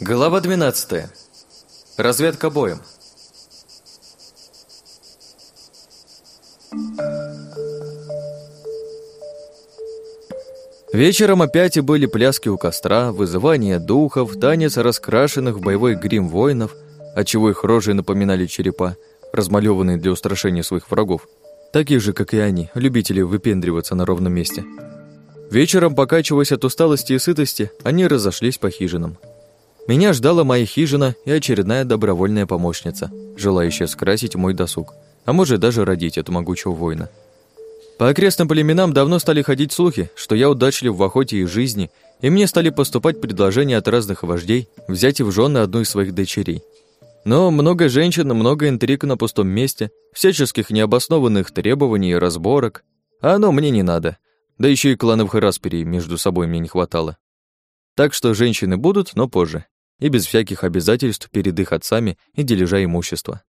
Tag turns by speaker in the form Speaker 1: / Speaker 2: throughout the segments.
Speaker 1: Глава 12. Разведка боем. Вечером опять и были пляски у костра, вызывание духов, танец раскрашенных в боевой грим воинов, отчего их рожи напоминали черепа, размалеванные для устрашения своих врагов, таких же, как и они, любители выпендриваться на ровном месте. Вечером, покачиваясь от усталости и сытости, они разошлись по хижинам. Меня ждала моя хижина и очередная добровольная помощница, желающая скрасить мой досуг, а может даже родить эту могучего воина. По окрестным племенам давно стали ходить слухи, что я удачлив в охоте и жизни, и мне стали поступать предложения от разных вождей взять в жены одну из своих дочерей. Но много женщин, много интриг на пустом месте, всяческих необоснованных требований и разборок, а оно мне не надо. Да еще и кланов Хараспери между собой мне не хватало. Так что женщины будут, но позже, и без всяких обязательств перед их отцами и дележа имущества.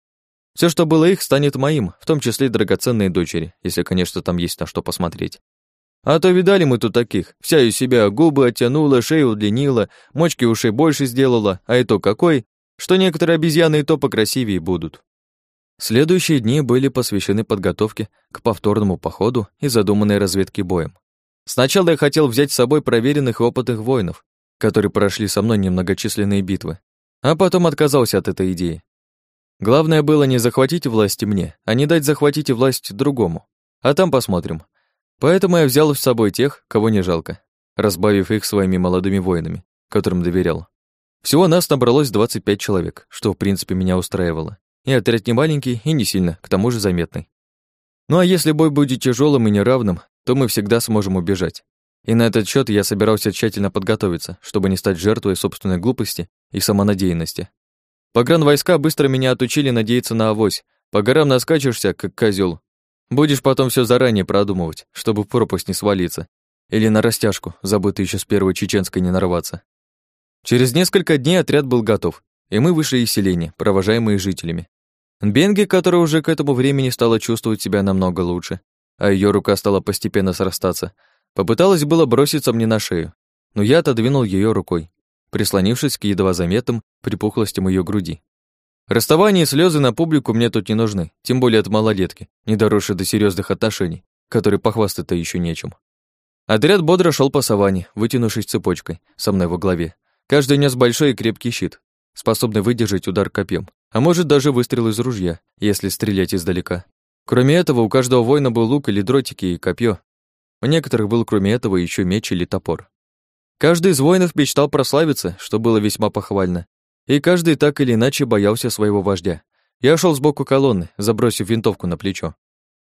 Speaker 1: Все, что было их, станет моим, в том числе драгоценные дочери, если, конечно, там есть на что посмотреть. А то видали мы тут таких. Вся из себя губы оттянула, шею удлинила, мочки ушей больше сделала, а это какой, что некоторые обезьяны и то покрасивее будут. Следующие дни были посвящены подготовке к повторному походу и задуманной разведке боем. Сначала я хотел взять с собой проверенных опытных воинов, которые прошли со мной немногочисленные битвы, а потом отказался от этой идеи. Главное было не захватить власть мне, а не дать захватить власть другому. А там посмотрим. Поэтому я взял с собой тех, кого не жалко, разбавив их своими молодыми воинами, которым доверял. Всего нас набралось 25 человек, что в принципе меня устраивало. И отряд не маленький, и не сильно, к тому же заметный. Ну а если бой будет тяжелым и неравным, то мы всегда сможем убежать. И на этот счет я собирался тщательно подготовиться, чтобы не стать жертвой собственной глупости и самонадеянности. Погранвойска быстро меня отучили надеяться на авось. По горам наскачешься, как козел. Будешь потом все заранее продумывать, чтобы в пропасть не свалиться. Или на растяжку, забытый еще с первой чеченской не нарваться. Через несколько дней отряд был готов, и мы вышли из селения, провожаемые жителями. Бенги, которая уже к этому времени стала чувствовать себя намного лучше, а ее рука стала постепенно срастаться, попыталась было броситься мне на шею, но я отодвинул ее рукой прислонившись к едва заметным припухлостям ее груди. Расставание и слезы на публику мне тут не нужны, тем более от малолетки, не доросшей до серьезных отношений, которые похвастать-то еще нечем. Отряд бодро шел по саванне, вытянувшись цепочкой, со мной во главе. Каждый нес большой и крепкий щит, способный выдержать удар копьем, а может даже выстрел из ружья, если стрелять издалека. Кроме этого, у каждого воина был лук или дротики и копье. У некоторых был, кроме этого, еще меч или топор. Каждый из воинов мечтал прославиться, что было весьма похвально, и каждый так или иначе боялся своего вождя. Я шел сбоку колонны, забросив винтовку на плечо.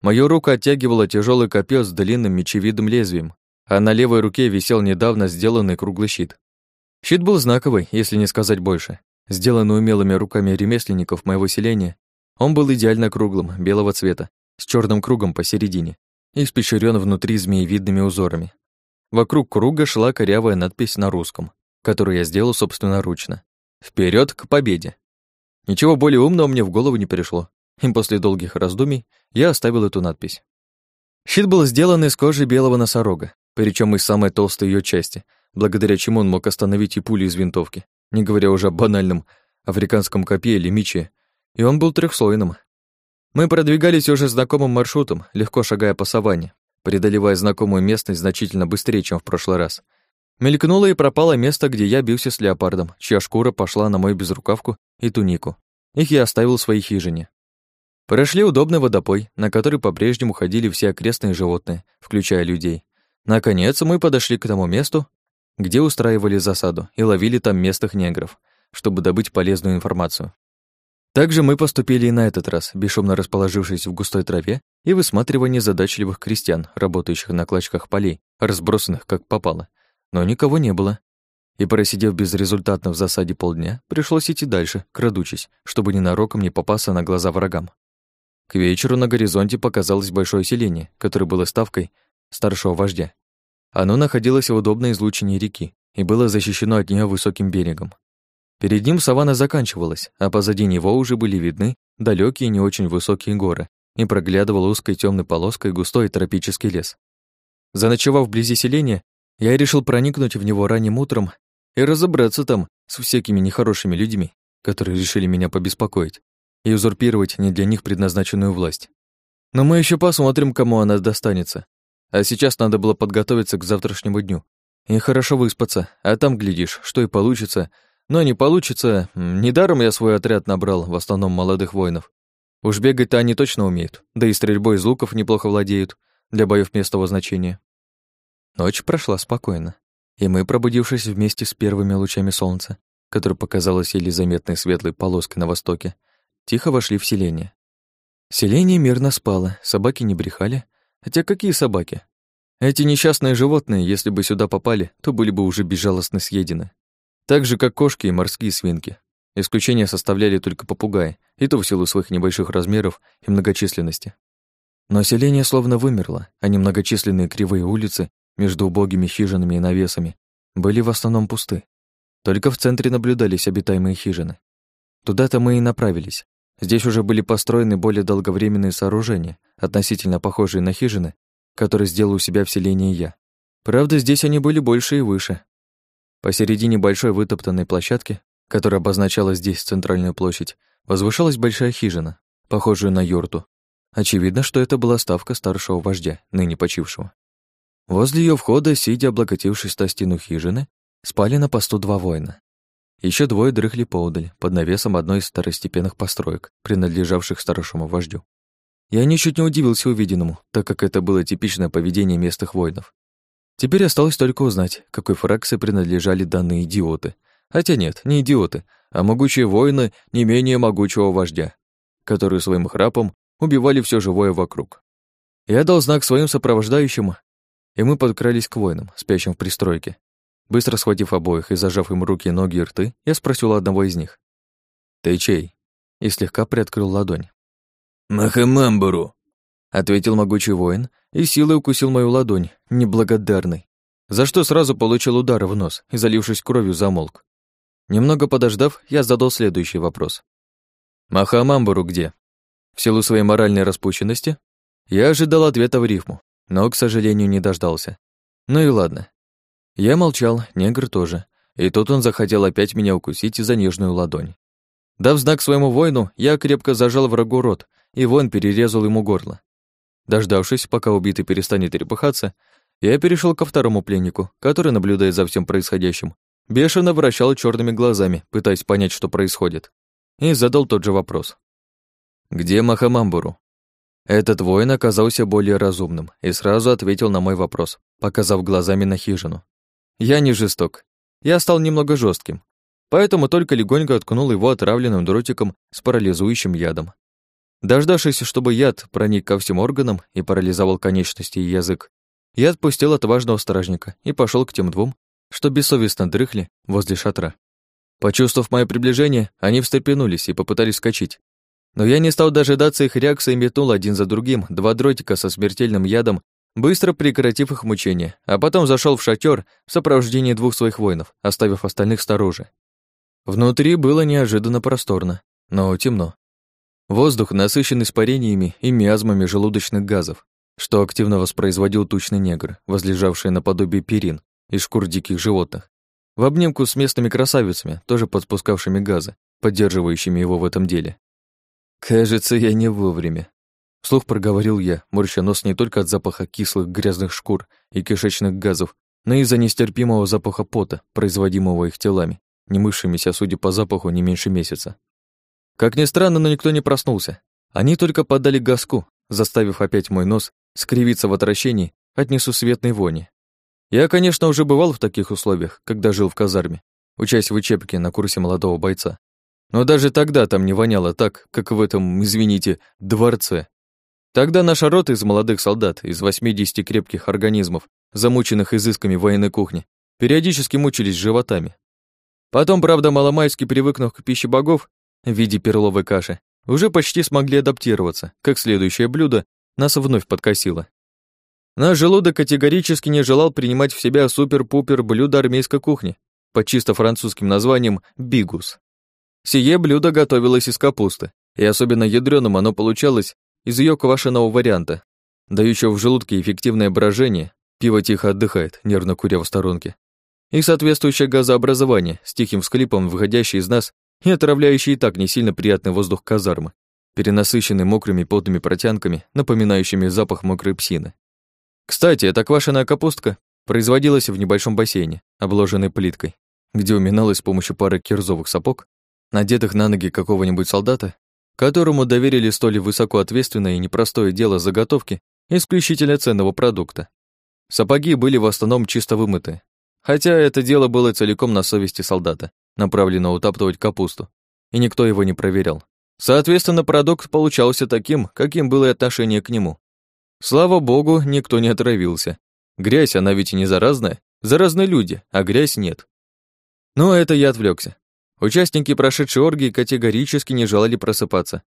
Speaker 1: Мою руку оттягивало тяжелое копье с длинным мечевидным лезвием, а на левой руке висел недавно сделанный круглый щит. Щит был знаковый, если не сказать больше. Сделанный умелыми руками ремесленников моего селения, он был идеально круглым, белого цвета, с черным кругом посередине и испещрен внутри змеевидными узорами. Вокруг круга шла корявая надпись на русском, которую я сделал собственноручно. Вперед к победе! Ничего более умного мне в голову не пришло, и после долгих раздумий я оставил эту надпись. Щит был сделан из кожи белого носорога, причем из самой толстой ее части, благодаря чему он мог остановить и пули из винтовки, не говоря уже о банальном африканском копье или мече, и он был трехслойным. Мы продвигались уже знакомым маршрутом, легко шагая по саванне, преодолевая знакомую местность значительно быстрее, чем в прошлый раз. Мелькнуло и пропало место, где я бился с леопардом, чья шкура пошла на мою безрукавку и тунику. Их я оставил в своей хижине. Прошли удобный водопой, на который по-прежнему ходили все окрестные животные, включая людей. Наконец мы подошли к тому месту, где устраивали засаду и ловили там местных негров, чтобы добыть полезную информацию. Также мы поступили и на этот раз, бесшумно расположившись в густой траве и высматривание задачливых крестьян, работающих на клочках полей, разбросанных как попало. Но никого не было. И просидев безрезультатно в засаде полдня, пришлось идти дальше, крадучись, чтобы ненароком не попасться на глаза врагам. К вечеру на горизонте показалось большое селение, которое было ставкой старшего вождя. Оно находилось в удобной излучине реки и было защищено от нее высоким берегом. Перед ним саванна заканчивалась, а позади него уже были видны далекие не очень высокие горы и проглядывал узкой темной полоской густой тропический лес. Заночевав вблизи селения, я решил проникнуть в него ранним утром и разобраться там с всякими нехорошими людьми, которые решили меня побеспокоить и узурпировать не для них предназначенную власть. Но мы еще посмотрим, кому она достанется. А сейчас надо было подготовиться к завтрашнему дню и хорошо выспаться, а там, глядишь, что и получится. Но не получится, недаром я свой отряд набрал, в основном молодых воинов. Уж бегать-то они точно умеют, да и стрельбой из луков неплохо владеют для боев местного значения. Ночь прошла спокойно, и мы, пробудившись вместе с первыми лучами солнца, которое показалось еле заметной светлой полоской на востоке, тихо вошли в селение. Селение мирно спало, собаки не брехали. Хотя какие собаки? Эти несчастные животные, если бы сюда попали, то были бы уже безжалостно съедены. Так же, как кошки и морские свинки. Исключение составляли только попугаи, и то в силу своих небольших размеров и многочисленности. Но селение словно вымерло, а немногочисленные кривые улицы между убогими хижинами и навесами были в основном пусты. Только в центре наблюдались обитаемые хижины. Туда-то мы и направились. Здесь уже были построены более долговременные сооружения, относительно похожие на хижины, которые сделал у себя в селении я. Правда, здесь они были больше и выше. Посередине большой вытоптанной площадки, которая обозначала здесь центральную площадь, возвышалась большая хижина, похожая на юрту. Очевидно, что это была ставка старшего вождя, ныне почившего. Возле ее входа, сидя облокотившись на стену хижины, спали на посту два воина. Еще двое дрыхли поодаль, под навесом одной из второстепенных построек, принадлежавших старшему вождю. Я ничуть не удивился увиденному, так как это было типичное поведение местных воинов. Теперь осталось только узнать, какой фракции принадлежали данные идиоты. Хотя нет, не идиоты, а могучие воины не менее могучего вождя, которые своим храпом убивали все живое вокруг. Я дал знак своим сопровождающим, и мы подкрались к воинам, спящим в пристройке. Быстро схватив обоих и зажав им руки, ноги и рты, я спросил одного из них. «Ты чей?» и слегка приоткрыл ладонь.
Speaker 2: «Махамамбару», —
Speaker 1: ответил могучий воин и силой укусил мою ладонь, неблагодарный, за что сразу получил удар в нос и, залившись кровью, замолк. Немного подождав, я задал следующий вопрос. «Махамамбару где?» В силу своей моральной распущенности я ожидал ответа в рифму, но, к сожалению, не дождался. Ну и ладно. Я молчал, негр тоже, и тут он захотел опять меня укусить за нежную ладонь. Дав знак своему воину, я крепко зажал врагу рот, и воин перерезал ему горло. Дождавшись, пока убитый перестанет трепыхаться, я перешел ко второму пленнику, который, наблюдая за всем происходящим, бешено вращал черными глазами, пытаясь понять, что происходит, и задал тот же вопрос. «Где Махамамбуру?» Этот воин оказался более разумным и сразу ответил на мой вопрос, показав глазами на хижину. Я не жесток. Я стал немного жестким, поэтому только легонько откнул его отравленным дротиком с парализующим ядом. Дождавшись, чтобы яд проник ко всем органам и парализовал конечности и язык, я отпустил отважного стражника и пошел к тем двум, что бессовестно дрыхли возле шатра. Почувствовав мое приближение, они встрепенулись и попытались скачать, но я не стал дожидаться их реакции и метнул один за другим два дротика со смертельным ядом, быстро прекратив их мучения, а потом зашел в шатер в сопровождении двух своих воинов, оставив остальных снаружи. Внутри было неожиданно просторно, но темно. Воздух насыщен испарениями и миазмами желудочных газов, что активно воспроизводил тучный негр, возлежавший наподобие перин из шкур диких животных, в обнимку с местными красавицами, тоже подспускавшими газы, поддерживающими его в этом деле. «Кажется, я не вовремя», — вслух проговорил я, морща нос не только от запаха кислых грязных шкур и кишечных газов, но и из-за нестерпимого запаха пота, производимого их телами, не мывшимися, судя по запаху, не меньше месяца. Как ни странно, но никто не проснулся. Они только подали газку, заставив опять мой нос скривиться в отвращении от несусветной вони. Я, конечно, уже бывал в таких условиях, когда жил в казарме, учась в учебке на курсе молодого бойца. Но даже тогда там не воняло так, как в этом, извините, дворце. Тогда наша рота из молодых солдат, из 80 крепких организмов, замученных изысками военной кухни, периодически мучились животами. Потом, правда, маломайски привыкнув к пище богов в виде перловой каши, уже почти смогли адаптироваться, как следующее блюдо нас вновь подкосило. Наш желудок категорически не желал принимать в себя супер-пупер блюдо армейской кухни под чисто французским названием «бигус». Сие блюдо готовилось из капусты, и особенно ядрёным оно получалось из ее квашеного варианта, дающего в желудке эффективное брожение, пиво тихо отдыхает, нервно куря в сторонке. и соответствующее газообразование с тихим всклипом, выходящее из нас и отравляющий и так не сильно приятный воздух казармы, перенасыщенный мокрыми потными протянками, напоминающими запах мокрой псины. Кстати, эта квашеная капустка производилась в небольшом бассейне, обложенной плиткой, где уминалась с помощью пары кирзовых сапог, надетых на ноги какого-нибудь солдата, которому доверили столь высокоответственное и непростое дело заготовки исключительно ценного продукта. Сапоги были в основном чисто вымыты, хотя это дело было целиком на совести солдата, направленного утаптывать капусту, и никто его не проверял. Соответственно, продукт получался таким, каким было и отношение к нему. Слава богу, никто не отравился. Грязь, она ведь и не заразная. Заразны люди, а грязь нет. Но это я отвлекся. Участники прошедшей оргии категорически не желали просыпаться.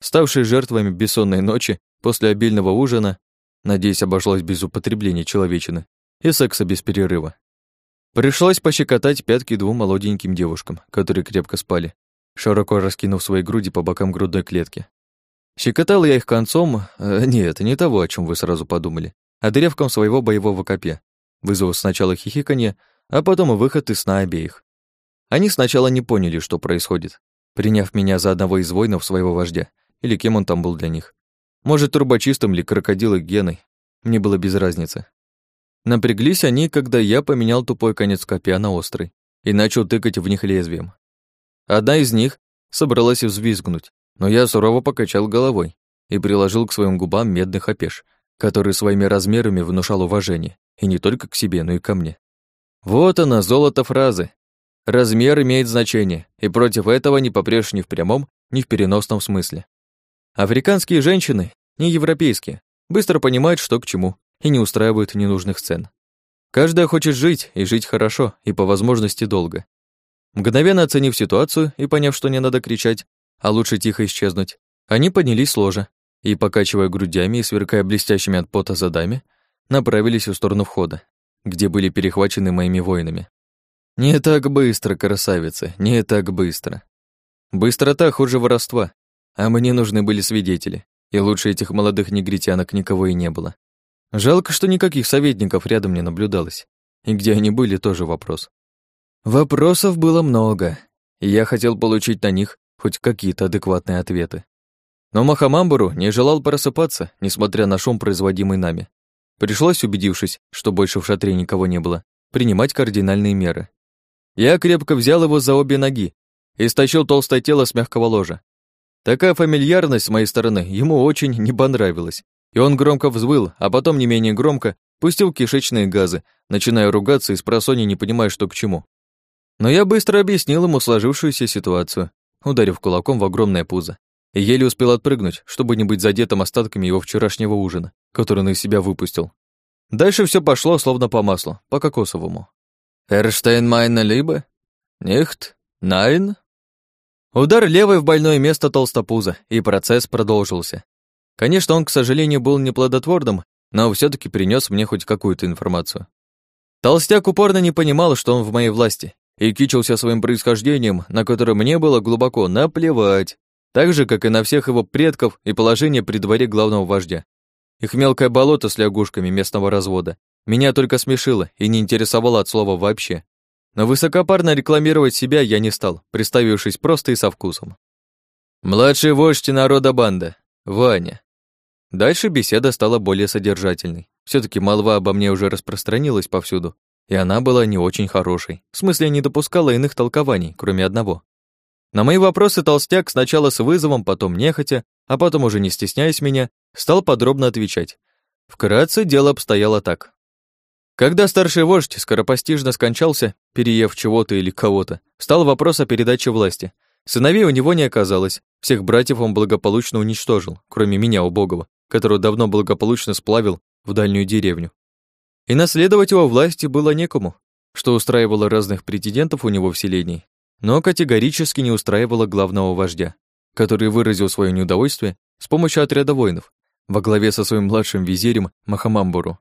Speaker 1: Ставшие жертвами бессонной ночи после обильного ужина, надеюсь, обошлось без употребления человечины, и секса без перерыва. Пришлось пощекотать пятки двум молоденьким девушкам, которые крепко спали, широко раскинув свои груди по бокам грудной клетки. Щекотал я их концом, э, нет, не того, о чем вы сразу подумали, а древком своего боевого копья, вызвав сначала хихиканье, а потом и выход из сна обеих. Они сначала не поняли, что происходит, приняв меня за одного из воинов своего вождя, или кем он там был для них. Может, трубочистом или крокодилой геной, мне было без разницы. Напряглись они, когда я поменял тупой конец копья на острый и начал тыкать в них лезвием. Одна из них собралась взвизгнуть, но я сурово покачал головой и приложил к своим губам медный хапеш, который своими размерами внушал уважение, и не только к себе, но и ко мне. Вот она, золото фразы. Размер имеет значение, и против этого не попрешь ни в прямом, ни в переносном смысле. Африканские женщины, не европейские, быстро понимают, что к чему, и не устраивают ненужных сцен. Каждая хочет жить и жить хорошо, и по возможности долго. Мгновенно оценив ситуацию и поняв, что не надо кричать, а лучше тихо исчезнуть, они поднялись с ложа и, покачивая грудями и сверкая блестящими от пота задами, направились в сторону входа, где были перехвачены моими воинами. Не так быстро, красавицы, не так быстро. Быстрота хуже воровства, а мне нужны были свидетели, и лучше этих молодых негритянок никого и не было. Жалко, что никаких советников рядом не наблюдалось. И где они были, тоже вопрос. Вопросов было много, и я хотел получить на них хоть какие-то адекватные ответы. Но Махамамбуру не желал просыпаться, несмотря на шум, производимый нами. Пришлось, убедившись, что больше в шатре никого не было, принимать кардинальные меры. Я крепко взял его за обе ноги и стащил толстое тело с мягкого ложа. Такая фамильярность с моей стороны ему очень не понравилась, и он громко взвыл, а потом не менее громко пустил кишечные газы, начиная ругаться и с просони не понимая, что к чему. Но я быстро объяснил ему сложившуюся ситуацию, ударив кулаком в огромное пузо, и еле успел отпрыгнуть, чтобы не быть задетым остатками его вчерашнего ужина, который он из себя выпустил. Дальше все пошло словно по маслу, по кокосовому. «Эрштейн майна либо? Нихт? Найн?» Удар левой в больное место толстопуза, и процесс продолжился. Конечно, он, к сожалению, был неплодотворным, но все таки принес мне хоть какую-то информацию. Толстяк упорно не понимал, что он в моей власти, и кичился своим происхождением, на которое мне было глубоко наплевать, так же, как и на всех его предков и положение при дворе главного вождя. Их мелкое болото с лягушками местного развода меня только смешило и не интересовало от слова вообще. Но высокопарно рекламировать себя я не стал, представившись просто и со вкусом. Младший вождь народа банда, Ваня. Дальше беседа стала более содержательной. все таки молва обо мне уже распространилась повсюду, и она была не очень хорошей. В смысле, не допускала иных толкований, кроме одного. На мои вопросы толстяк сначала с вызовом, потом нехотя, а потом уже не стесняясь меня, стал подробно отвечать. Вкратце дело обстояло так. Когда старший вождь скоропостижно скончался, переев чего-то или кого-то, стал вопрос о передаче власти. Сыновей у него не оказалось, всех братьев он благополучно уничтожил, кроме меня, убогого, которого давно благополучно сплавил в дальнюю деревню. И наследовать его власти было некому, что устраивало разных претендентов у него в селении, но категорически не устраивало главного вождя, который выразил свое неудовольствие с помощью отряда воинов во главе со своим младшим визирем Махамамбуру,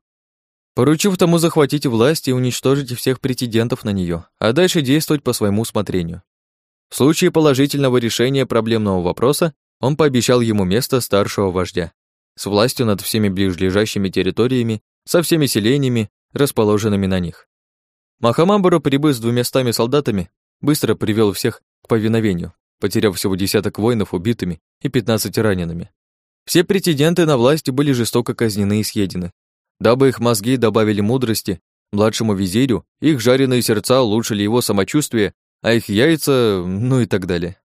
Speaker 1: поручив тому захватить власть и уничтожить всех претендентов на нее, а дальше действовать по своему усмотрению. В случае положительного решения проблемного вопроса он пообещал ему место старшего вождя с властью над всеми ближайшими территориями, со всеми селениями, расположенными на них. Махамамбару, прибыв с двумястами солдатами, быстро привел всех к повиновению, потеряв всего десяток воинов убитыми и пятнадцать ранеными. Все претенденты на власть были жестоко казнены и съедены. Дабы их мозги добавили мудрости, младшему визирю их жареные сердца улучшили его самочувствие, а их яйца, ну и так далее.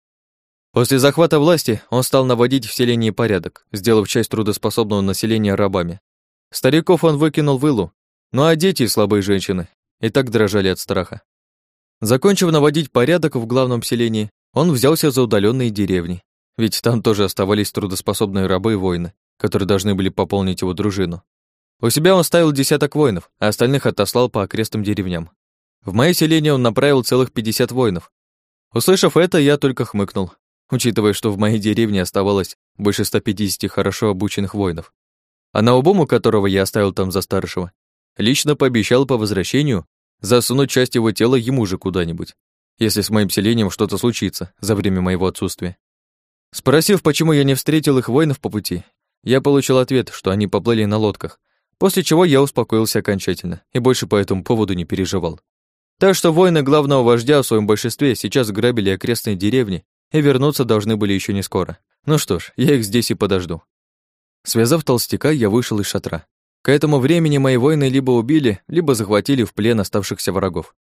Speaker 1: После захвата власти он стал наводить в селении порядок, сделав часть трудоспособного населения рабами. Стариков он выкинул в илу, ну а дети и слабые женщины и так дрожали от страха. Закончив наводить порядок в главном селении, он взялся за удаленные деревни, ведь там тоже оставались трудоспособные рабы и воины, которые должны были пополнить его дружину. У себя он ставил десяток воинов, а остальных отослал по окрестным деревням. В мое селение он направил целых 50 воинов. Услышав это, я только хмыкнул, учитывая, что в моей деревне оставалось больше 150 хорошо обученных воинов. А на обому, которого я оставил там за старшего, лично пообещал по возвращению засунуть часть его тела ему же куда-нибудь, если с моим селением что-то случится за время моего отсутствия. Спросив, почему я не встретил их воинов по пути, я получил ответ, что они поплыли на лодках, после чего я успокоился окончательно и больше по этому поводу не переживал. Так что воины главного вождя в своем большинстве сейчас грабили окрестные деревни и вернуться должны были еще не скоро. Ну что ж, я их здесь и подожду. Связав толстяка, я вышел из шатра. К этому времени мои воины либо убили, либо захватили в плен оставшихся врагов.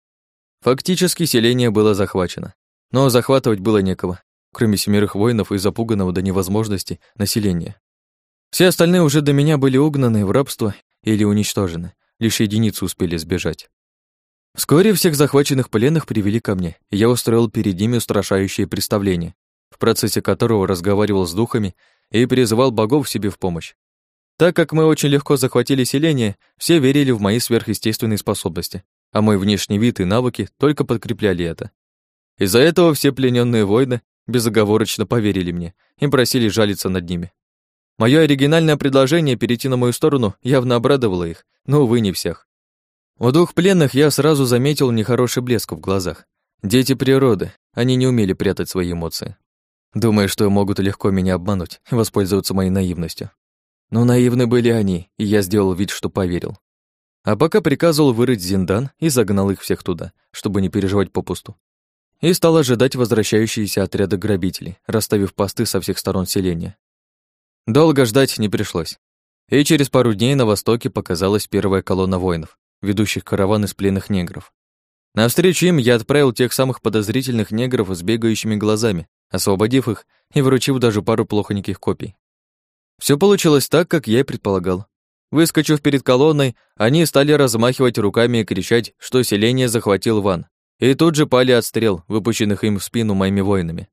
Speaker 1: Фактически селение было захвачено. Но захватывать было некого, кроме семерых воинов и запуганного до невозможности населения. Все остальные уже до меня были угнаны в рабство или уничтожены, лишь единицы успели сбежать. Вскоре всех захваченных пленных привели ко мне, и я устроил перед ними устрашающее представление, в процессе которого разговаривал с духами и призывал богов себе в помощь. Так как мы очень легко захватили селение, все верили в мои сверхъестественные способности, а мой внешний вид и навыки только подкрепляли это. Из-за этого все плененные воины безоговорочно поверили мне и просили жалиться над ними. Мое оригинальное предложение перейти на мою сторону явно обрадовало их, но, увы, не всех. У двух пленных я сразу заметил нехороший блеск в глазах. Дети природы, они не умели прятать свои эмоции. Думая, что могут легко меня обмануть, воспользоваться моей наивностью. Но наивны были они, и я сделал вид, что поверил. А пока приказывал вырыть Зиндан и загнал их всех туда, чтобы не переживать попусту. И стал ожидать возвращающиеся отряды грабителей, расставив посты со всех сторон селения. Долго ждать не пришлось. И через пару дней на востоке показалась первая колонна воинов, ведущих караван из пленных негров. Навстречу им я отправил тех самых подозрительных негров с бегающими глазами, освободив их и вручив даже пару плохоньких копий. Все получилось так, как я и предполагал. Выскочив перед колонной, они стали размахивать руками и кричать, что селение захватил Ван. И тут же пали от стрел, выпущенных им в спину моими воинами.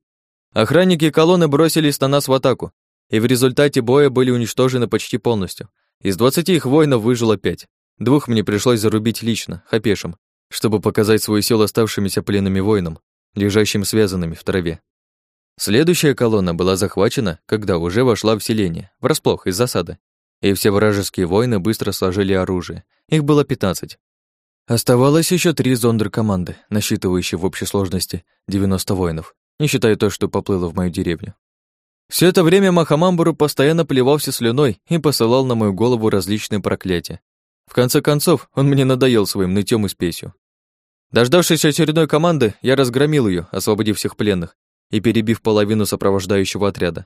Speaker 1: Охранники колонны бросились на нас в атаку, и в результате боя были уничтожены почти полностью. Из двадцати их воинов выжило пять. Двух мне пришлось зарубить лично, хапешем, чтобы показать свою силу оставшимися пленными воинам, лежащим связанными в траве. Следующая колонна была захвачена, когда уже вошла в селение, врасплох из засады, и все вражеские воины быстро сложили оружие. Их было 15. Оставалось еще три зондер-команды, насчитывающие в общей сложности 90 воинов, не считая то, что поплыло в мою деревню. Все это время Махамамбуру постоянно плевался слюной и посылал на мою голову различные проклятия. В конце концов, он мне надоел своим нытьем и спесью. Дождавшись очередной команды, я разгромил ее, освободив всех пленных, и перебив половину сопровождающего отряда.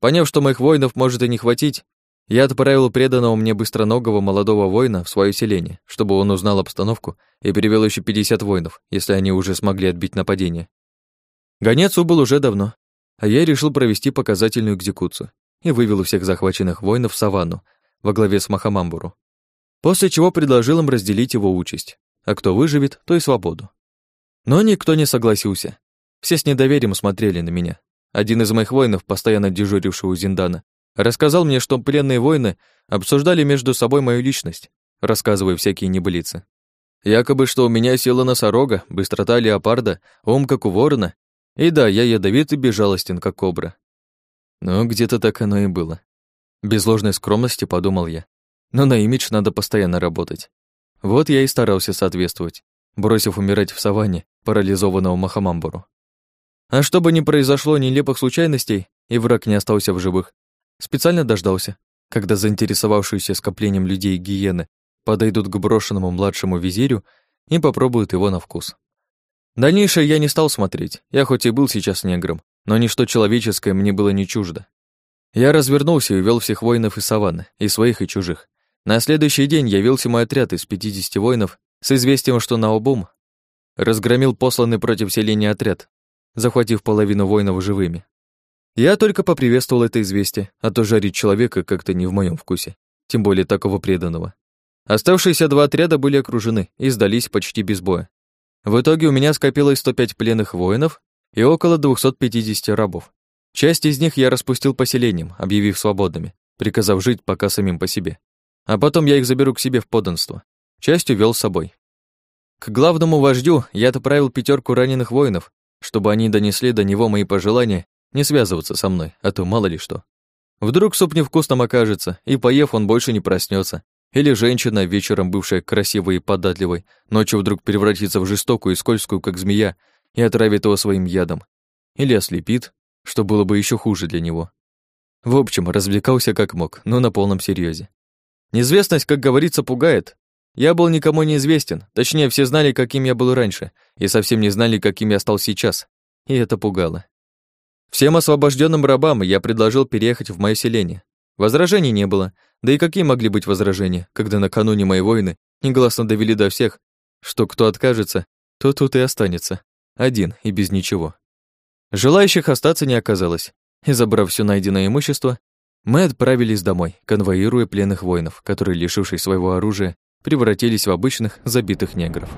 Speaker 1: Поняв, что моих воинов может и не хватить, я отправил преданного мне быстроногого молодого воина в свое селение, чтобы он узнал обстановку и перевел еще 50 воинов, если они уже смогли отбить нападение. Гонец убыл уже давно, а я решил провести показательную экзекуцию и вывел всех захваченных воинов в саванну во главе с Махамамбуру, после чего предложил им разделить его участь, а кто выживет, то и свободу. Но никто не согласился, все с недоверием смотрели на меня. Один из моих воинов, постоянно дежуривший у Зиндана, рассказал мне, что пленные воины обсуждали между собой мою личность, рассказывая всякие небылицы. Якобы, что у меня сила носорога, быстрота леопарда, ум, как у ворона, и да, я ядовит и безжалостен, как кобра. Но где-то так оно и было. Без ложной скромности подумал я. Но на имидж надо постоянно работать. Вот я и старался соответствовать, бросив умирать в саванне парализованного Махамамбуру. А чтобы не произошло нелепых случайностей и враг не остался в живых, специально дождался, когда заинтересовавшиеся скоплением людей гиены подойдут к брошенному младшему визирю и попробуют его на вкус. Дальнейшее я не стал смотреть. Я хоть и был сейчас негром, но ничто человеческое мне было не чуждо. Я развернулся и увел всех воинов из саванны, и своих, и чужих. На следующий день явился мой отряд из 50 воинов с известием, что на обум разгромил посланный против селения отряд, захватив половину воинов живыми. Я только поприветствовал это известие, а то жарить человека как-то не в моем вкусе, тем более такого преданного. Оставшиеся два отряда были окружены и сдались почти без боя. В итоге у меня скопилось 105 пленных воинов и около 250 рабов. Часть из них я распустил поселением, объявив свободными, приказав жить пока самим по себе. А потом я их заберу к себе в подданство. Часть увел с собой. К главному вождю я отправил пятерку раненых воинов, чтобы они донесли до него мои пожелания не связываться со мной, а то мало ли что. Вдруг суп невкусным окажется, и поев он больше не проснется, или женщина, вечером бывшая красивой и податливой, ночью вдруг превратится в жестокую и скользкую, как змея, и отравит его своим ядом. Или ослепит, что было бы еще хуже для него. В общем, развлекался как мог, но на полном серьезе. Неизвестность, как говорится, пугает. Я был никому не известен, точнее, все знали, каким я был раньше, и совсем не знали, каким я стал сейчас. И это пугало. Всем освобожденным рабам я предложил переехать в мое селение. Возражений не было, да и какие могли быть возражения, когда накануне мои воины негласно довели до всех, что кто откажется, то тут и останется, один и без ничего. Желающих остаться не оказалось, и, забрав все найденное имущество, мы отправились домой, конвоируя пленных воинов, которые, лишившись своего оружия, превратились в обычных забитых негров.